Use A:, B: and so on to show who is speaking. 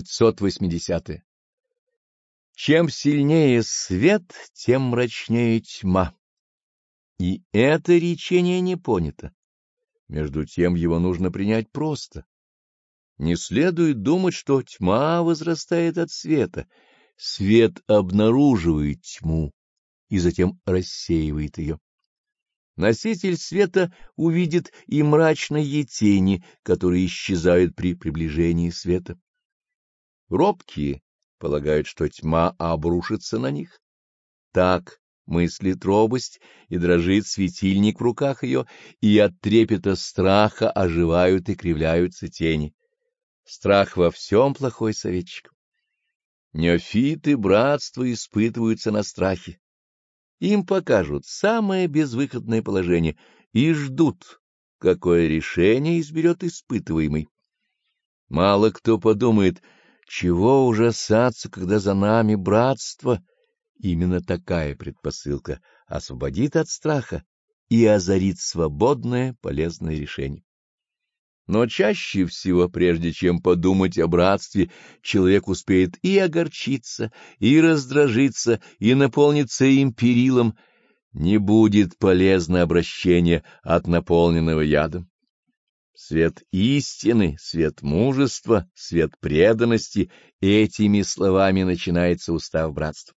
A: 580. -е. Чем сильнее свет, тем мрачнее тьма. И это речение не понято. Между тем его нужно принять просто. Не следует думать, что тьма возрастает от света. Свет обнаруживает тьму и затем рассеивает ее. Носитель света увидит и мрачные тени, которые исчезают при приближении света. Робкие полагают, что тьма обрушится на них. Так мыслит робость, и дрожит светильник в руках ее, и от трепета страха оживают и кривляются тени. Страх во всем плохой советчик. Неофиты братства испытываются на страхе. Им покажут самое безвыходное положение и ждут, какое решение изберет испытываемый. Мало кто подумает, чего ужасаться, когда за нами братство. Именно такая предпосылка освободит от страха и озарит свободное полезное решение. Но чаще всего, прежде чем подумать о братстве, человек успеет и огорчиться, и раздражиться, и наполниться им перилом. Не будет полезно обращение от наполненного ядом. Свет истины, свет мужества, свет преданности — этими словами начинается устав братства.